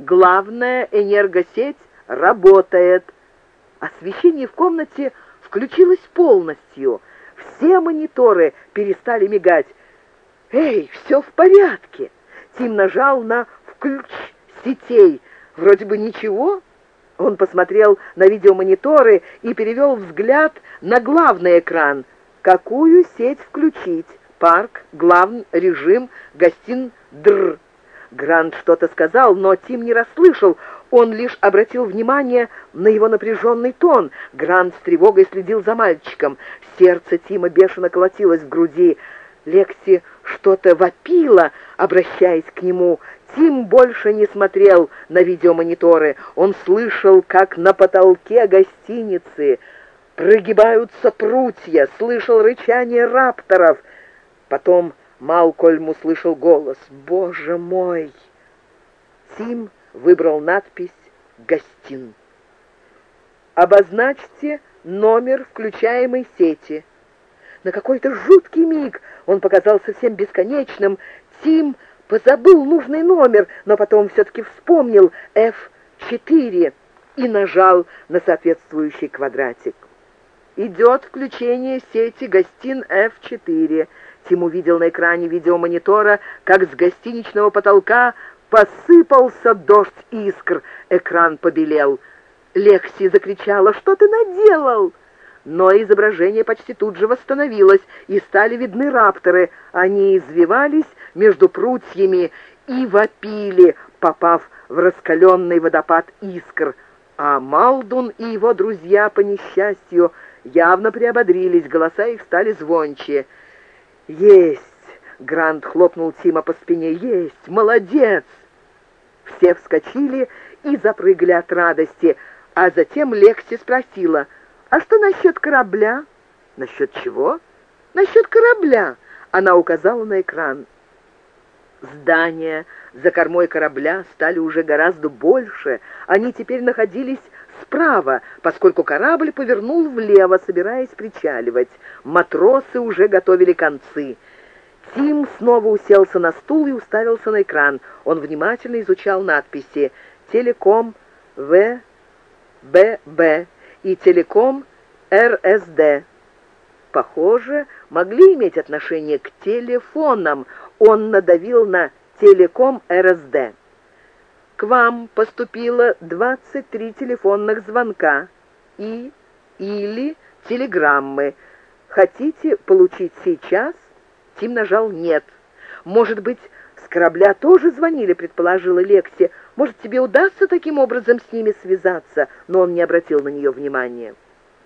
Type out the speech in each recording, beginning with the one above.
Главная энергосеть работает. Освещение в комнате включилось полностью. Все мониторы перестали мигать. «Эй, все в порядке!» Тим нажал на «включ сетей». Вроде бы ничего. Он посмотрел на видеомониторы и перевел взгляд на главный экран. Какую сеть включить? Парк, главный режим, гостин, др. Грант что-то сказал, но Тим не расслышал. Он лишь обратил внимание на его напряженный тон. Грант с тревогой следил за мальчиком. Сердце Тима бешено колотилось в груди. Лекси что-то вопила, обращаясь к нему. Тим больше не смотрел на видеомониторы. Он слышал, как на потолке гостиницы прогибаются прутья, слышал рычание рапторов. Потом Малкольм услышал голос «Боже мой!». Тим выбрал надпись «Гостин». «Обозначьте номер включаемой сети». На какой-то жуткий миг он показался всем бесконечным. Тим позабыл нужный номер, но потом все-таки вспомнил F4 и нажал на соответствующий квадратик. «Идет включение сети гостин F4». Тим увидел на экране видеомонитора, как с гостиничного потолка посыпался дождь искр. Экран побелел. Лекси закричала, «Что ты наделал?» но изображение почти тут же восстановилось, и стали видны рапторы. Они извивались между прутьями и вопили, попав в раскаленный водопад искр. А Малдун и его друзья, по несчастью, явно приободрились, голоса их стали звонче. «Есть!» — Грант хлопнул Тима по спине. «Есть! Молодец!» Все вскочили и запрыгали от радости, а затем Лекси спросила — «А что насчет корабля?» «Насчет чего?» «Насчет корабля!» Она указала на экран. Здания за кормой корабля стали уже гораздо больше. Они теперь находились справа, поскольку корабль повернул влево, собираясь причаливать. Матросы уже готовили концы. Тим снова уселся на стул и уставился на экран. Он внимательно изучал надписи «Телеком В. Б. Б» и телеком РСД. Похоже, могли иметь отношение к телефонам. Он надавил на телеком РСД. К вам поступило 23 телефонных звонка и или телеграммы. Хотите получить сейчас? Тим нажал «Нет». Может быть, с корабля тоже звонили, предположила Лекси. Может, тебе удастся таким образом с ними связаться?» Но он не обратил на нее внимания.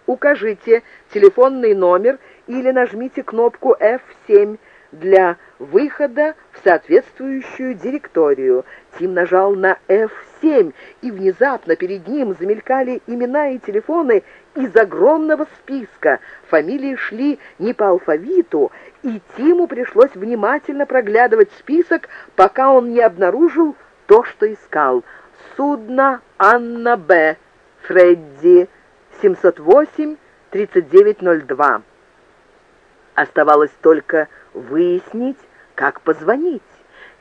«Укажите телефонный номер или нажмите кнопку F7 для выхода соответствующую директорию». Тим нажал на F7, и внезапно перед ним замелькали имена и телефоны из огромного списка. Фамилии шли не по алфавиту, и Тиму пришлось внимательно проглядывать список, пока он не обнаружил то, что искал. Судно Анна Б. Фредди 708-3902. Оставалось только выяснить, как позвонить.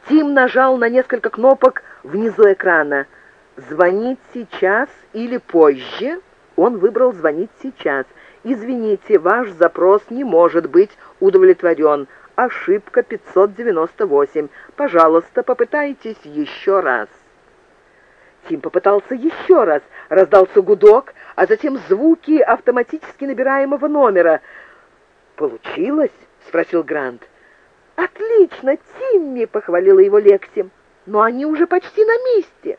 Тим нажал на несколько кнопок внизу экрана. «Звонить сейчас или позже?» Он выбрал «Звонить сейчас». «Извините, ваш запрос не может быть удовлетворен. Ошибка 598. Пожалуйста, попытайтесь еще раз». Тим попытался еще раз. Раздался гудок, а затем звуки автоматически набираемого номера. «Получилось?» — спросил Грант. «Отлично, Тимми!» — похвалила его Лекси. «Но они уже почти на месте».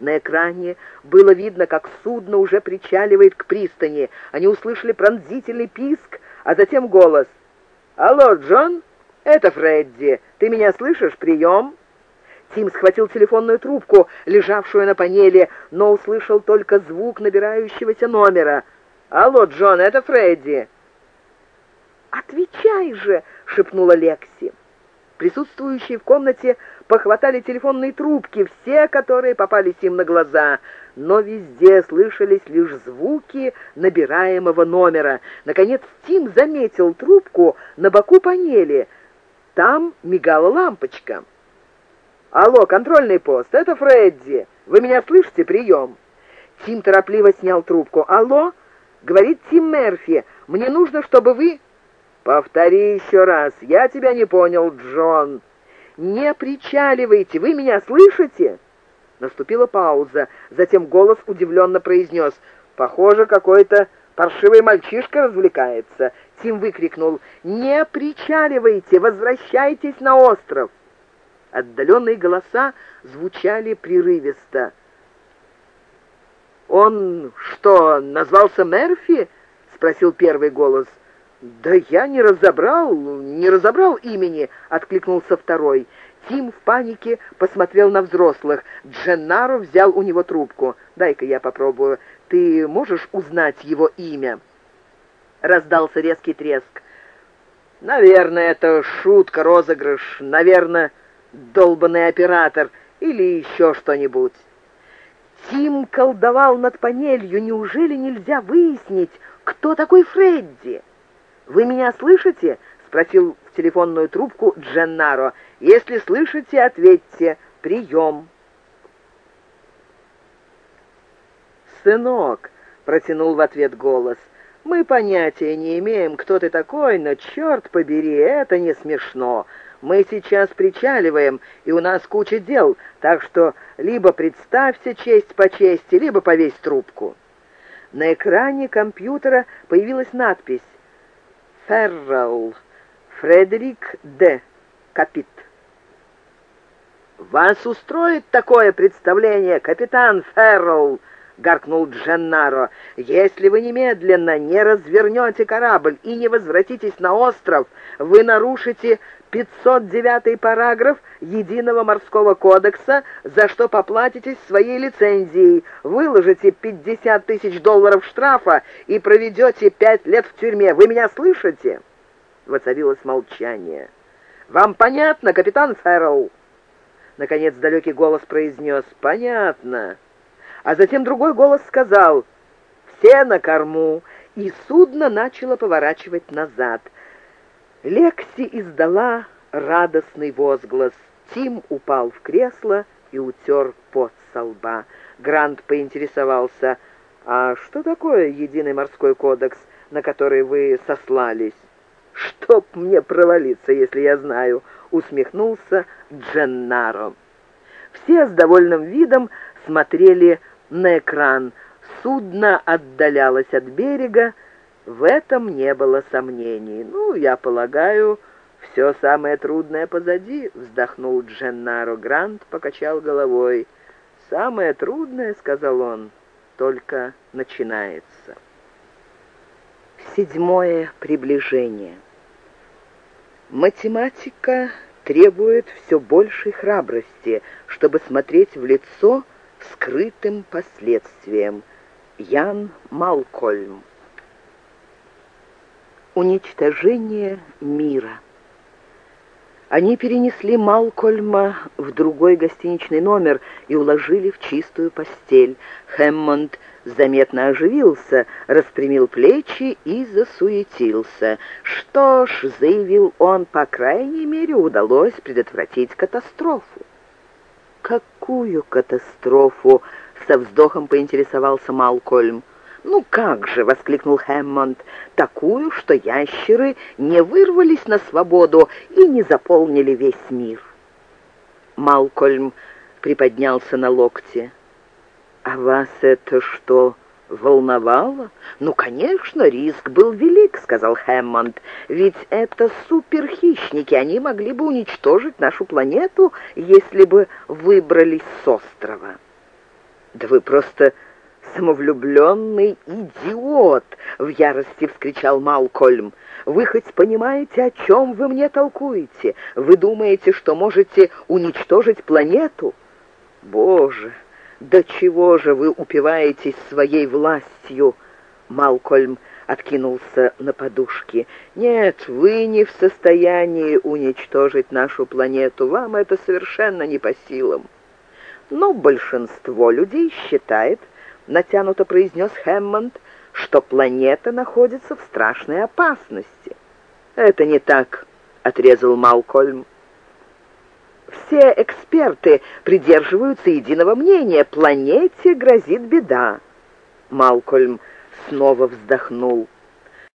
На экране было видно, как судно уже причаливает к пристани. Они услышали пронзительный писк, а затем голос — «Алло, Джон, это Фредди. Ты меня слышишь? Прием!» Тим схватил телефонную трубку, лежавшую на панели, но услышал только звук набирающегося номера. «Алло, Джон, это Фредди!» «Отвечай же!» — шепнула Лекси. Присутствующие в комнате похватали телефонные трубки, все, которые попались им на глаза, но везде слышались лишь звуки набираемого номера. Наконец Тим заметил трубку на боку панели. Там мигала лампочка. «Алло, контрольный пост, это Фредди. Вы меня слышите? Прием!» Тим торопливо снял трубку. «Алло?» — говорит Тим Мерфи. «Мне нужно, чтобы вы...» «Повтори еще раз. Я тебя не понял, Джон». «Не причаливайте. Вы меня слышите?» Наступила пауза. Затем голос удивленно произнес. «Похоже, какой-то паршивый мальчишка развлекается». Тим выкрикнул. «Не причаливайте! Возвращайтесь на остров!» Отдаленные голоса звучали прерывисто. «Он что, назвался Мерфи?» — спросил первый голос. «Да я не разобрал, не разобрал имени», — откликнулся второй. Тим в панике посмотрел на взрослых. Дженнаро взял у него трубку. «Дай-ка я попробую. Ты можешь узнать его имя?» Раздался резкий треск. «Наверное, это шутка, розыгрыш. Наверное, долбанный оператор или еще что-нибудь». Тим колдовал над панелью. Неужели нельзя выяснить, кто такой Фредди? «Вы меня слышите?» — спросил в телефонную трубку Дженнаро. «Если слышите, ответьте. Прием». «Сынок», — протянул в ответ голос, — «мы понятия не имеем, кто ты такой, но, черт побери, это не смешно. Мы сейчас причаливаем, и у нас куча дел, так что либо представься честь по чести, либо повесь трубку». На экране компьютера появилась надпись «Феррелл, Фредерик Д. Капит». «Вас устроит такое представление, капитан Феррелл?» — гаркнул Дженнаро. «Если вы немедленно не развернете корабль и не возвратитесь на остров, вы нарушите 509 параграф Единого морского кодекса, за что поплатитесь своей лицензией, выложите 50 тысяч долларов штрафа и проведете пять лет в тюрьме. Вы меня слышите?» Воцарилось молчание. «Вам понятно, капитан Фэрроу?» Наконец далекий голос произнес «Понятно». А затем другой голос сказал «Все на корму!» и судно начало поворачивать назад. Лекси издала радостный возглас. Тим упал в кресло и утер пот со лба. Грант поинтересовался, «А что такое единый морской кодекс, на который вы сослались?» «Чтоб мне провалиться, если я знаю», — усмехнулся Дженнаро. Все с довольным видом смотрели на экран. Судно отдалялось от берега, в этом не было сомнений. «Ну, я полагаю, все самое трудное позади», — вздохнул Дженнаро. Грант покачал головой. «Самое трудное, — сказал он, — только начинается». Седьмое приближение. Математика требует все большей храбрости, чтобы смотреть в лицо скрытым последствиям. Ян Малкольм. Уничтожение мира. Они перенесли Малкольма в другой гостиничный номер и уложили в чистую постель. Хэммонд заметно оживился, распрямил плечи и засуетился. «Что ж», — заявил он, — «по крайней мере удалось предотвратить катастрофу». «Какую катастрофу?» — со вздохом поинтересовался Малкольм. «Ну как же!» — воскликнул Хэммонд. «Такую, что ящеры не вырвались на свободу и не заполнили весь мир». Малкольм приподнялся на локте. «А вас это что, волновало?» «Ну, конечно, риск был велик», — сказал Хэммонд. «Ведь это суперхищники, они могли бы уничтожить нашу планету, если бы выбрались с острова». «Да вы просто самовлюбленный идиот!» — в ярости вскричал Малкольм. «Вы хоть понимаете, о чем вы мне толкуете? Вы думаете, что можете уничтожить планету? Боже!» «Да чего же вы упиваетесь своей властью?» Малкольм откинулся на подушки. «Нет, вы не в состоянии уничтожить нашу планету. Вам это совершенно не по силам». «Но большинство людей считает, — натянуто произнес Хэммонд, — что планета находится в страшной опасности». «Это не так», — отрезал Малкольм. Все эксперты придерживаются единого мнения. Планете грозит беда. Малкольм снова вздохнул.